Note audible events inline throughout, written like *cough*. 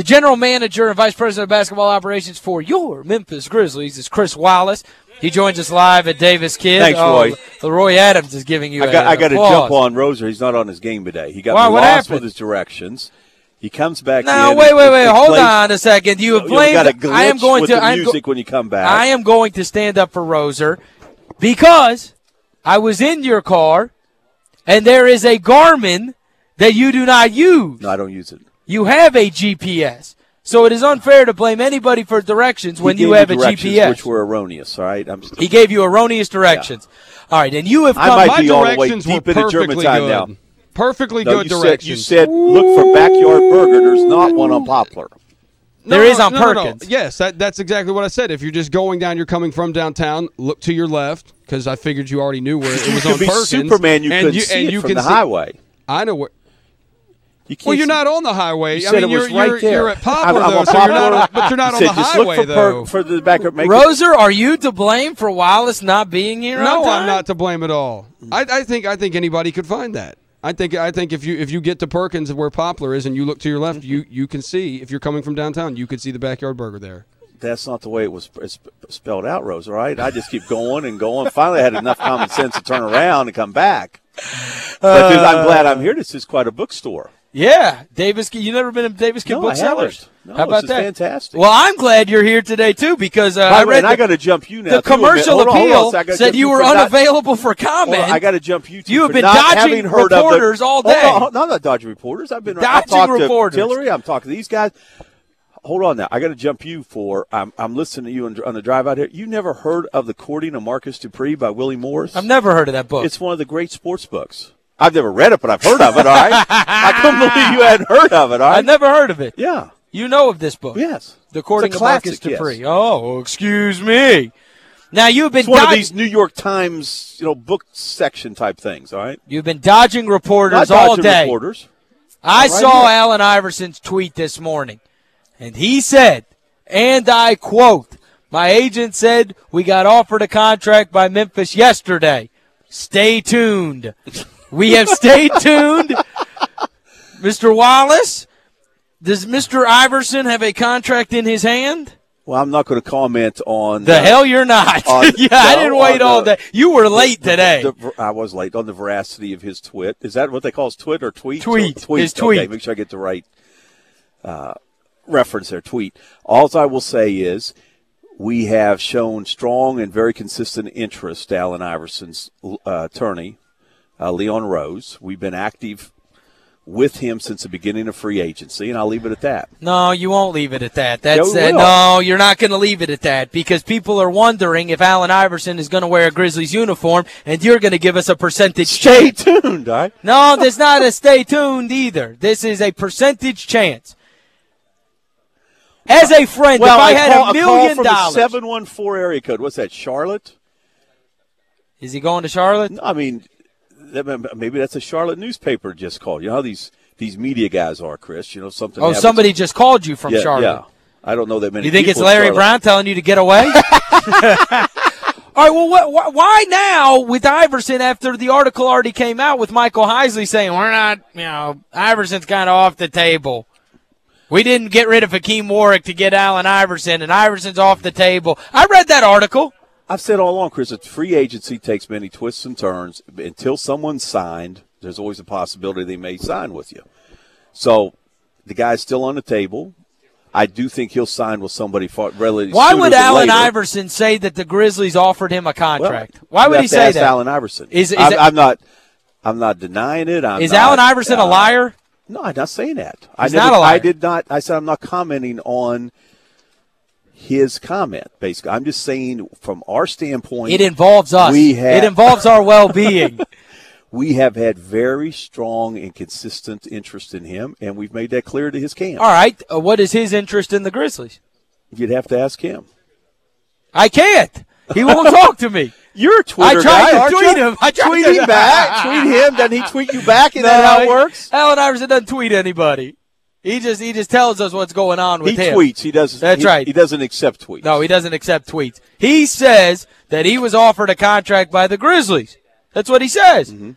The general manager and vice president of basketball operations for your Memphis Grizzlies is Chris Wallace. He joins us live at Davis Kidd. Thanks, oh, Roy. Oh, Roy Adams is giving you I got, I to jump on Roser. He's not on his game today. He got Why, lost with his directions. He comes back Now, in. wait, wait, wait. Hold plays- on a second. You have You blamed. got a I am going to. I'm go- when you come back. I am going to stand up for Roser because I was in your car and there is a Garmin that you do not use. No, I don't use it. You have a GPS. So it is unfair to blame anybody for directions when you have a GPS. which were erroneous. All right, I'm. he gave you erroneous directions. All right, and you have I come might My be all the way directions deep were into perfectly Germantown good. now. Perfectly No, good you directions. said you said look for backyard burger. There's not one on Poplar. No, There no, is on no, no, no. Perkins. Yes, that, that's exactly what I said. If you're just going down, you're coming from downtown. Look to your left because I figured you already knew where it was on Perkins. Superman. You and couldn't you, see and it you from can the see- highway. I know where. You can't Well, you're see- not on the highway. You I said mean, it you're, was right you're, there. you're at Poplar, I'm- I'm though, on so you're Poplar. not, but you're not You on the said, just highway, look for, though. per, for the backyard. Make it- Roser, are you to blame for Wallace not being here? no, on time? I'm not to blame at all. I, I think I think anybody could find that. I think I think if you if you get to Perkins where Poplar is and you look to your left, you you can see if you're coming from downtown, you could see the backyard burger there. That's not the way it was spelled out, Rose. All right, I just keep going and going. Finally, I had enough common sense to turn around and come back. But dude, I'm uh, glad I'm here. This is quite a bookstore. Yeah, Davis. You never been in Davis Kidd No, Booksellers? No, How about that? fantastic. Well, I'm glad you're here today too because uh, I read the, I got to jump you now. the too, a minute. commercial Hold on, on appeal. I gotta said you were for not- unavailable for comment. on, I got to jump you. You have been dodging reporters of all on, day. hold on, I'm not dodging reporters. I've been Dodging talked reporters. to Tillery. I'm talking to these guys. Hold on now. I got to jump you for. I'm, I'm listening to you on, on the drive out here. You never heard of the Courting of Marcus Dupree by Willie Morris? I've never heard of that book. It's one of the great sports books. I've never read it, but I've heard of it. All right. *laughs* I couldn't believe you hadn't heard of it. All right. I've never heard of it. yeah. You know of this book? Yes. The Courting a of Marcus yes. Dupree. Oh, excuse me. Now you've been It's one of these New York Times, you know, book section type things. All right. you've been dodging reporters all dodging day. reporters. I Right saw here. Allen Iverson's tweet this morning, and he said, and I quote, my agent said we got offered a contract by Memphis yesterday. Stay tuned. *laughs* We have stayed *laughs* tuned. Mr. Wallace, does Mr. Iverson have a contract in his hand? Well, I'm not going to comment on The uh, hell you're not. on- *laughs* yeah, I didn't wait all the- day. You were late today. The, I was late on the veracity of his twit. Is that what they call his twit or tweet? Tweet. Or tweet. His tweet. Okay, make sure I get the right uh, reference there. Tweet. All I will say is we have shown strong and very consistent interest. Allen Iverson's uh, attorney, uh, Leon Rose. We've been active with him since the beginning of free agency, and I'll leave it at that. No, you won't leave it at that. That's uh, no, you're not going to leave it at that because people are wondering if Allen Iverson is going to wear a Grizzlies uniform, and you're going to give us a percentage. Stay chance. tuned. All right. No, that's not a stay tuned either. This is a percentage chance. As a friend, Well, if I, had call, a a million the dollars, seven one four area code. What's that? Charlotte. is he going to Charlotte? I mean, that- maybe that's a Charlotte newspaper just called. You know how these these media guys are, Chris. You know something. Oh, somebody just called you from yeah, Charlotte. Yeah, I don't know that many. You think it's Larry Brown telling you to get away? *laughs* *laughs* All right, well, what, why now with Iverson after the article already came out with Michael Heisley saying we're not, you know, Iverson's kind of off the table. We didn't get rid of Hakim Warrick to get Allen Iverson, and Iverson's off the table. I read that article. I've said all along, Chris, that free agency takes many twists and turns. Until someone's signed, there's always a possibility they may sign with you. So the guy's still on the table. I do think he'll sign with somebody far, relatively Why would Allen later. Iverson say that the Grizzlies offered him a Well, contract? Why you would he say that? Allen Iverson. Is- is I'm, it- I'm not. I'm not denying it. I'm Is not, Allen Iverson a uh, liar? No, I'm not saying that. I He's never, not a liar. I did not. I said I'm not commenting on his comment. Basically, I'm just saying from our standpoint, It involves us. We have- it involves our well-being. *laughs* *laughs* we have had very strong and consistent interest in him, and we've made that clear to his camp. All right, uh, what is his interest in the Grizzlies? You'd have to ask him. I can't. He won't talk to me. *laughs* You're a Twitter I tried guy, to tweet you? him. I tried tweet him back. tweet him. Then he tweet you back. Is that how it works? Allen Iverson doesn't tweet anybody. He just he just tells us what's going on with He him. He tweets. He doesn't. That's he- right. He doesn't accept tweets. No, he doesn't accept tweets. He says that he was offered a contract by the Grizzlies. That's what he says. Mm-hmm.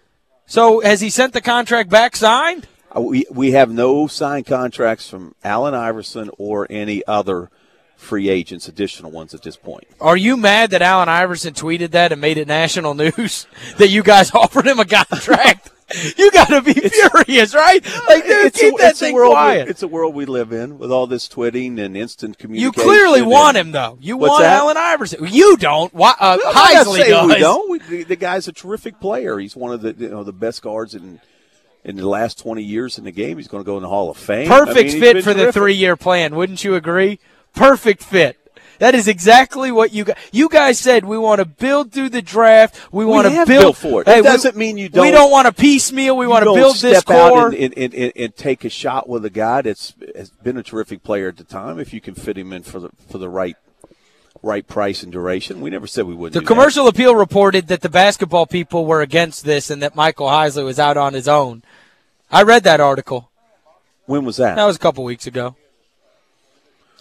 So has he sent the contract back signed? Uh, We we have no signed contracts from Allen Iverson or any other free agents, additional ones at this point. Are you mad that Allen Iverson tweeted that and made it national *laughs* news that you guys *laughs* offered him a contract? *laughs* you got to be furious, right? Like, dude, it's keep a, that it's a thing world we- quiet. it's a world we live in with all this tweeting and instant communication. You clearly want him, though. You want that? Allen Iverson. You don't. Why, uh, I'm Heisley does. we don't. We, the, the guy's a terrific player. He's one of the you know the best guards in in the last 20 years in the game. He's going to go in the Hall of Fame. I Perfect mean, fit for the three-year plan. Wouldn't you agree? Perfect fit. That is exactly what you guys. You guys said we want to build through the draft. We want to build for it. It we- doesn't mean you don't- We don't want to piecemeal. We want to build this step out core. and, and, and, and, and take a shot with a guy that's has been a terrific player at the time. If you can fit him in for the for the right right price and duration, we never said we wouldn't. The do that. commercial appeal reported that the basketball people were against this and that Michael Heisley was out on his own. I read that article. When was that? That was a couple weeks ago.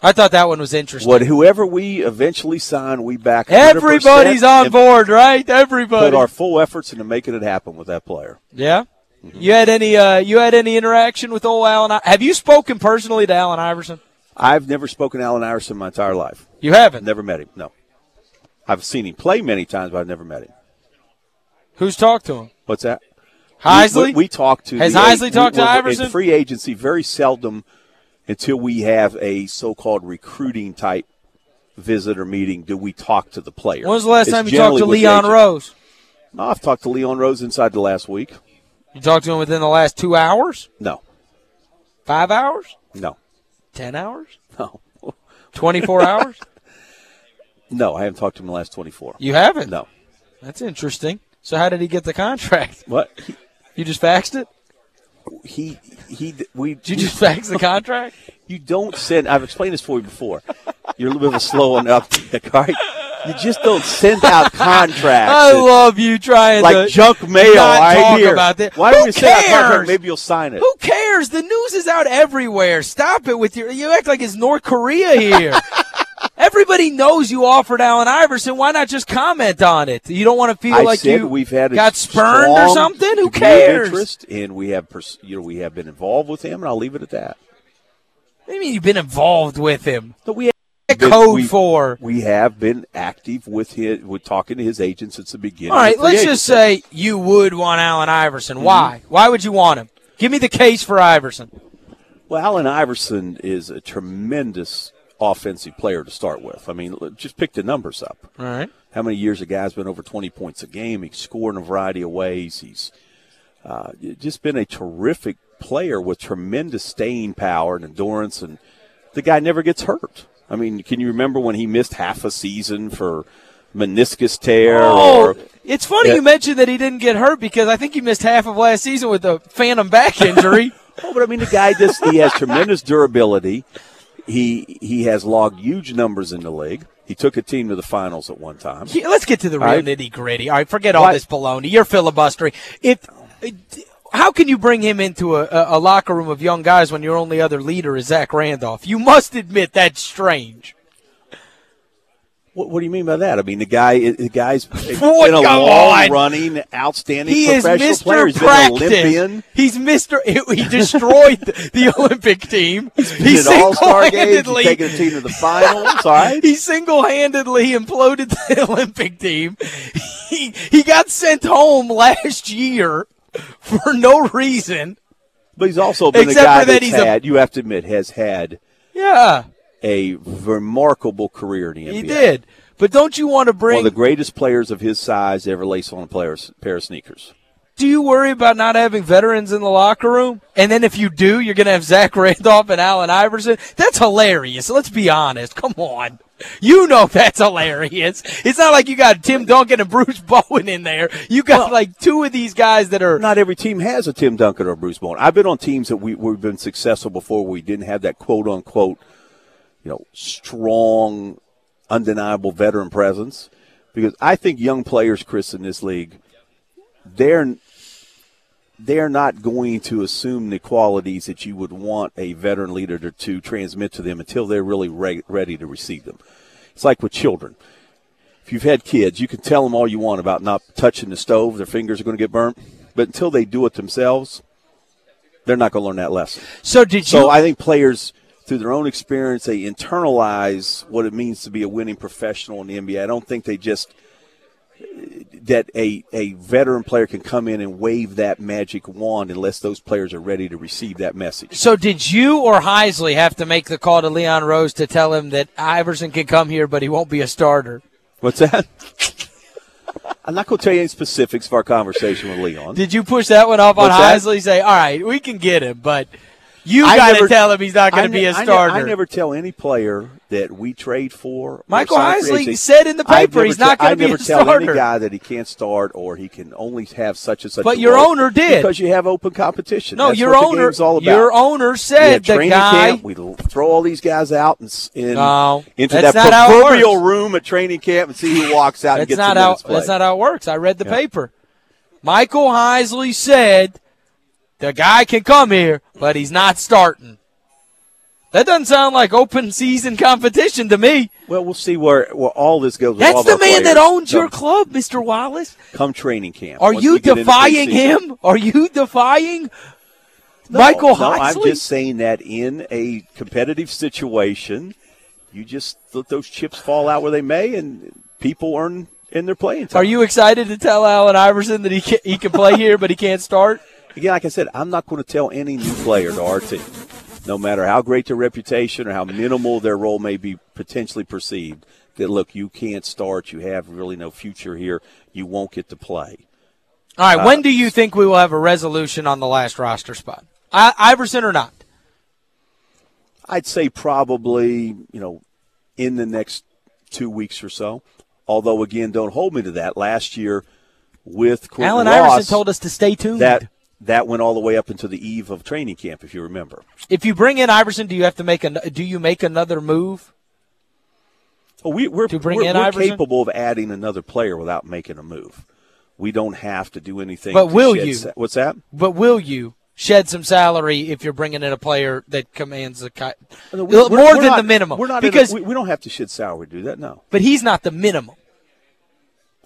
I thought that one was interesting. What whoever we eventually sign, we back. 100% Everybody's on board, right? Everybody. Put our full efforts into making it happen with that player. yeah. You had any? Uh, you had any interaction with old Allen? I- Have you spoken personally to Allen Iverson? I've never spoken to Allen Iverson my entire life. You haven't. Never met him. No. I've seen him play many times, but I've never met him. Who's talked to him? What's that? Heisley. We, we, we talk to Has the Heisley we- talked to Iverson? Free agency, very seldom until we have a so-called recruiting type visitor meeting do we talk to the player. when was the last It's time you talked to Leon. Rose? No, I've talked to Leon Rose inside the last week. You talked to him within the last two hours, No, five hours, no, ten hours, no, *laughs* twenty-four hours. no. I haven't talked to him in the last 24. You haven't. No. That's interesting. So how did he get the contract? What? You just faxed it? He he. We Did you just fax the *laughs* contract? You don't send. I've explained this for you before. You're a little bit of a slow on the uptick, all right? You just don't send out *laughs* contracts. I and- love you trying like to junk mail. not right, talk here. about that. Why don't you send out contract? Maybe you'll sign it. Who cares? The news is out everywhere. Stop it with your. You act like it's North Korea here. *laughs* Everybody knows you offered Allen Iverson. Why not just comment on it? You don't want to feel I like you we've had got spurned or something. Who cares? Interest, and we have, pers- you know, we have been involved with him, and I'll leave it at that. What do you mean you've been involved with him? But we A been- code we- for. we have been active with his, with talking to his agent since the beginning. All right, let's just agency. say you would want Allen Iverson. Mm-hmm. Why? Why would you want him? Give me the case for Iverson. Well, Allen Iverson is a tremendous offensive player to start with. I mean, just pick the numbers up. All right. How many years a guy's been over 20 points a game? He's scored in a variety of ways. He's uh, just been a terrific player with tremendous staying power and endurance, and the guy never gets hurt. I mean, can you remember when he missed half a season for meniscus tear? Oh, or it's funny Yeah. you mentioned that he didn't get hurt because I think he missed half of last season with a phantom back *laughs* injury. Oh, but I mean, the guy just he has tremendous durability. He he has logged huge numbers in the league. He took a team to the finals at one time. Yeah, let's get to the real right. nitty gritty. All right, forget all Why- this baloney. You're filibustering. If how can you bring him into a, a, a locker room of young guys when your only other leader is Zach Randolph? You must admit that's strange. What, what do you mean by that? I mean, the guy the guy's *laughs* been a long-running, outstanding He is professional Mr. player. He's Practice. been an Olympian. He's Mr. He destroyed the, the Olympic team. He He's an. He's single-handedly- taking a team to the finals. All right. *laughs* He single-handedly imploded the *laughs* Olympic team. He he got sent home last year for no reason. But he's also been Except a guy that he's a- had, you have to admit, has had Yeah, a remarkable career in the NBA. he did. But don't you want to bring One of the greatest players of his size ever lace on a pair of sneakers. do you worry about not having veterans in the locker room? And then if you do, you're going to have Zach Randolph and Allen Iverson. That's hilarious. Let's be honest. Come on. You know that's hilarious. It's not like you got Tim Duncan and Bruce *laughs* Bowen in there. You got like two of these guys that are. Not every team has a Tim Duncan or Bruce Bowen. I've been on teams that we, we've been successful before. We didn't have that quote unquote, you know, strong, undeniable veteran presence. Because I think young players, Chris, in this league, they're they're not going to assume the qualities that you would want a veteran leader to, to transmit to them until they're really re- ready to receive them. It's like with children. If you've had kids, you can tell them all you want about not touching the stove, their fingers are going to get burnt. But until they do it themselves, They're not going to learn that lesson. So did you? So? I think players, through their own experience, they internalize what it means to be a winning professional in the NBA. I don't think they just that a, a veteran player can come in and wave that magic wand unless those players are ready to receive that message. so did you or Heisley have to make the call to Leon Rose to tell him that Iverson can come here, but he won't be a starter? What's that? *laughs* I'm not going to tell you any specifics of our conversation with Leon. Did you push that one off on What's that? Heisley? Say, all right, we can get him, but you I got to tell him he's not going to be a I ne- starter. I, never tell any player that we trade for. Michael Heisley said in the paper he's not gonna be a never tell starter. any guy that he can't start or he can only have such and such. But your owner did. because you have open competition. no, That's your owner. all about. Your owner said the guy. camp. We throw all these guys out and No, into that not how it proverbial room at training camp and see who walks out and That's gets not how. That's not how it works. I read the Yeah. paper. Michael Heisley said the guy can come here, but he's not starting. That doesn't sound like open season competition to me. Well, we'll see where, where all this goes. That's the man that players owns your club, Mr. Wallace. come training camp. Are Once you we get into defying him? Are you defying No, Michael no, I'm just saying that in a competitive situation, you just let those chips fall out where they may, and people earn in their playing time. Are you excited to tell Allen Iverson that he can, he can play here, but he can't start? Again, like I said, I'm not going to tell any new player to our team, no matter how great their reputation or how minimal their role may be potentially perceived, that look, you can't start. You have really no future here. You won't get to play. All right, when uh, do you think we will have a resolution on the last roster spot? I, Iverson or not? I'd say probably, you know, in the next two weeks or so. Although, again, don't hold me to that. Last year with Quentin Allen Ross, Iverson told us to stay tuned. that that went all the way up into the eve of training camp, if you remember. if you bring in Iverson, do you have to make an, do you make another move? Oh, we, we're, To bring we're, in we're Iverson? capable of adding another player without making a move. We don't have to do anything. But will you? sa- what's that? But will you shed some salary if you're bringing in a player that commands a ki- No, uh, more we're- we're than not- the minimum? We're not in a- because we, we don't have to shed salary to do that. No, but he's not the minimum.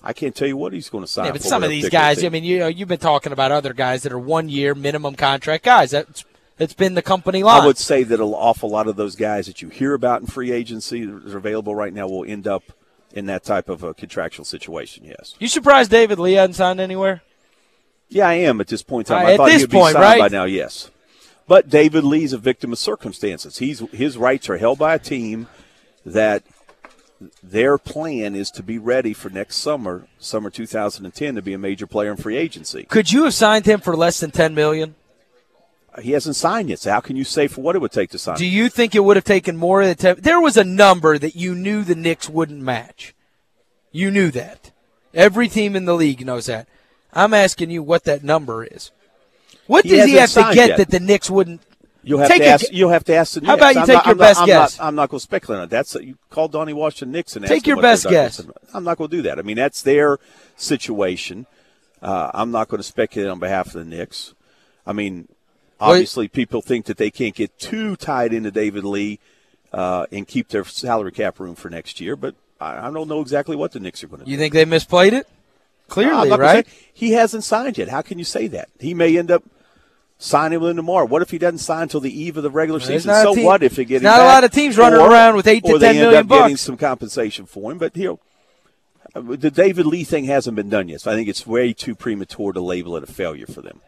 I can't tell you what he's going to sign. Yeah, but some of these guys, team. I mean, you know, you've been talking about other guys that are one year minimum contract guys. That's that's been the company line. I would say that an awful lot of those guys that you hear about in free agency that are available right now will end up in that type of a contractual situation. Yes. you surprised David Lee hadn't signed anywhere? Yeah, I am at this point in time. Uh, I thought this he would be point, signed right? by now. Yes. But David Lee's a victim of circumstances. He's his rights are held by a team that their plan is to be ready for next summer, summer 2010, to be a major player in free agency. Could you have signed him for less than ten million? He hasn't signed yet, so how can you say for what it would take to sign? Do you think it would have taken more than ten? There was a number that you knew the Knicks wouldn't match. You knew that. Every team in the league knows that. I'm asking you what that number is. What He does he have to get yet. that the Knicks wouldn't? You'll have Take to ask. gu- You'll have to ask the Knicks. How about you I'm take not- your I'm not- best I'm guess? Not, I'm not going to speculate on that. You call Donnie Washington Nixon. and Take your best guess. I'm not going to do that. I mean, that's their situation. Uh, I'm not going to speculate on behalf of the Knicks. I mean, obviously, people think that they can't get too tied into David Lee uh, and keep their salary cap room for next year. But I, I don't know exactly what the Knicks are going to do. You think they misplayed it? Clearly, not gonna right? say- he hasn't signed yet. How can you say that? He may end up signing with him tomorrow. What if he doesn't sign until the eve of the regular There's season? So team- what if they get not a lot of teams running Or- around with eight to or they 10 end up getting some compensation for him. But you know, the David Lee thing hasn't been done yet. So I think it's way too premature to label it a failure for them.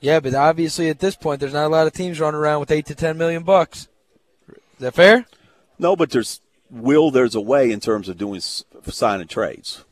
Yeah, but obviously at this point, there's not a lot of teams running around with eight to ten million bucks. Is that fair? No, but there's will there's a way in terms of doing signing trades.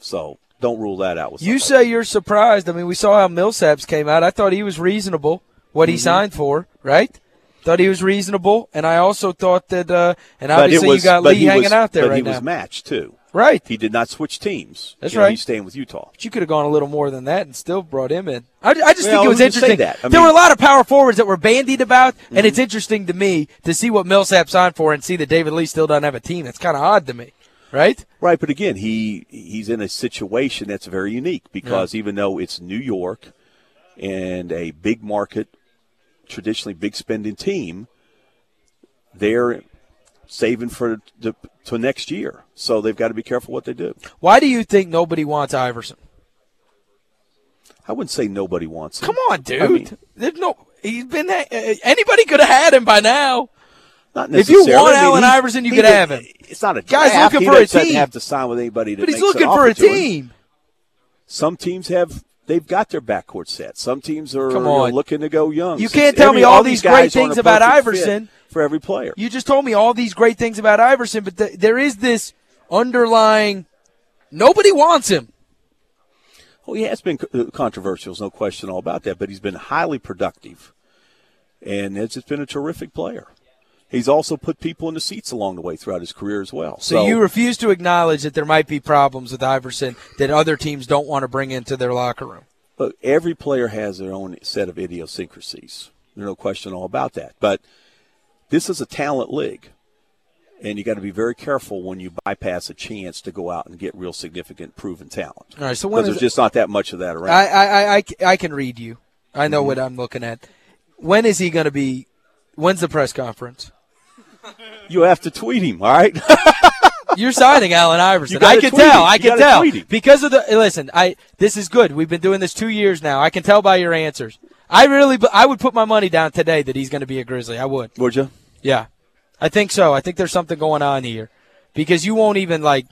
So don't rule that out. With You say you're surprised. I mean, we saw how Millsaps came out. I thought he was reasonable what he Mm-hmm. signed for, right? Thought he was reasonable, and I also thought that, uh, and obviously was, you got Lee hanging was, out there but right he was matched too. right? He did not switch teams. That's You know, right. he's staying with Utah. But you could have gone a little more than that and still brought him in. I, I just Well, think it was who can say interesting. that? I there were a lot of power forwards that were bandied about, and Mm-hmm. it's interesting to me to see what Millsap signed for and see that David Lee still doesn't have a team. That's kind of odd to me, right? Right, but again, he he's in a situation that's very unique because even though it's New York and a big market, traditionally big spending team, they're saving for the to next year. So they've got to be careful what they do. Why do you think nobody wants Iverson? I wouldn't say nobody wants him. Come on, dude. I mean, There's no. He's been. Anybody could have had him by now. not necessarily. If you want I mean, Allen he- Iverson, you could did- have him. It's not a Guy's draft. looking He for a doesn't team. have to sign with anybody that But he's looking for a team. Some teams have they've got their backcourt set. Some teams are Come you know, on. looking to go young. You can't tell every- me all these these great things about Iverson. for every player. You just told me all these great things about Iverson, but th- there is this underlying. Nobody wants him. Well, he has been uh, controversial, there's no question all about that, but he's been highly productive. And it's just been a terrific player. He's also put people in the seats along the way throughout his career as well. So, you refuse to acknowledge that there might be problems with Iverson that other teams don't want to bring into their locker room. Look, every player has their own set of idiosyncrasies. There's no question all about that. But this is a talent league. And you got to be very careful when you bypass a chance to go out and get real significant proven talent. All right, so when Because is there's just not that much of that around. I, I, I, I, I can read you. I know Mm-hmm. what I'm looking at. When is he going to be? When's the press conference? You have to tweet him, all right? *laughs* You're signing Allen Iverson. I can tell. I can tell because of the. Listen, I this is good. We've been doing this two years now. I can tell by your answers. I really, I would put my money down today that he's going to be a Grizzly. I would. Would you? Yeah, I think so. I think there's something going on here because you won't even like.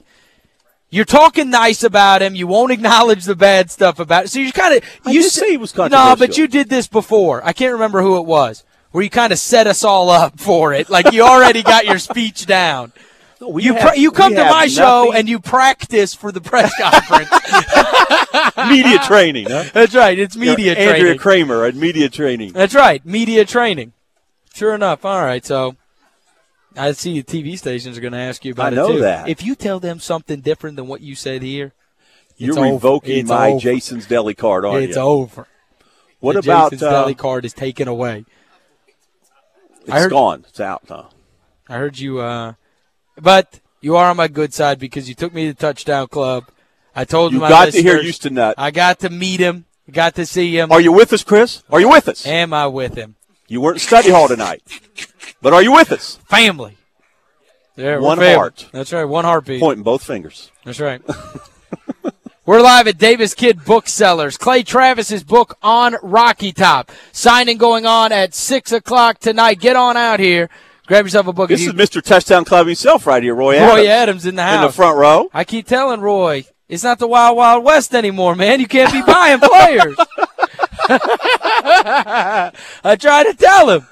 You're talking nice about him. You won't acknowledge the bad stuff about it. So you kind of you say he was No, controversial. but you did this before. I can't remember who it was. Where you kind of set us all up for it, like you already got your speech down. *laughs* No, You have- you come to my show and you practice for the press conference. *laughs* media training. Huh? That's right. It's media Andrea training. Kramer at media training. That's right. Media training. Sure enough. All right. So I see the TV stations are going to ask you about I know it too. that. If you tell them something different than what you said here, You're it's revoking It's my over. Jason's Deli card, aren't it's you? over. What the about Jason's uh, Deli card is taken away? It's I heard- gone. It's out. Huh? I heard you. Uh, but you are on my good side because you took me to touchdown club. I told You my got to hear Houston Nutt. I got to meet him. Got to see him. Are you with us, Chris? Are you with us? Am I with him? You weren't in study hall tonight, but are you with us? Family. Yeah, One family. heart. That's right. One heartbeat. Pointing both fingers. That's right. *laughs* We're live at Davis Kidd Booksellers. Clay Travis's book on Rocky Top. Signing going on at 6 o'clock tonight. Get on out here. Grab yourself a book. This is Mr. Touchdown Club himself right here, Roy Adams. Roy Adams in the house. in the front row. I keep telling Roy, it's not the Wild Wild West anymore, man. You can't be buying players. *laughs* *laughs* I try to tell him.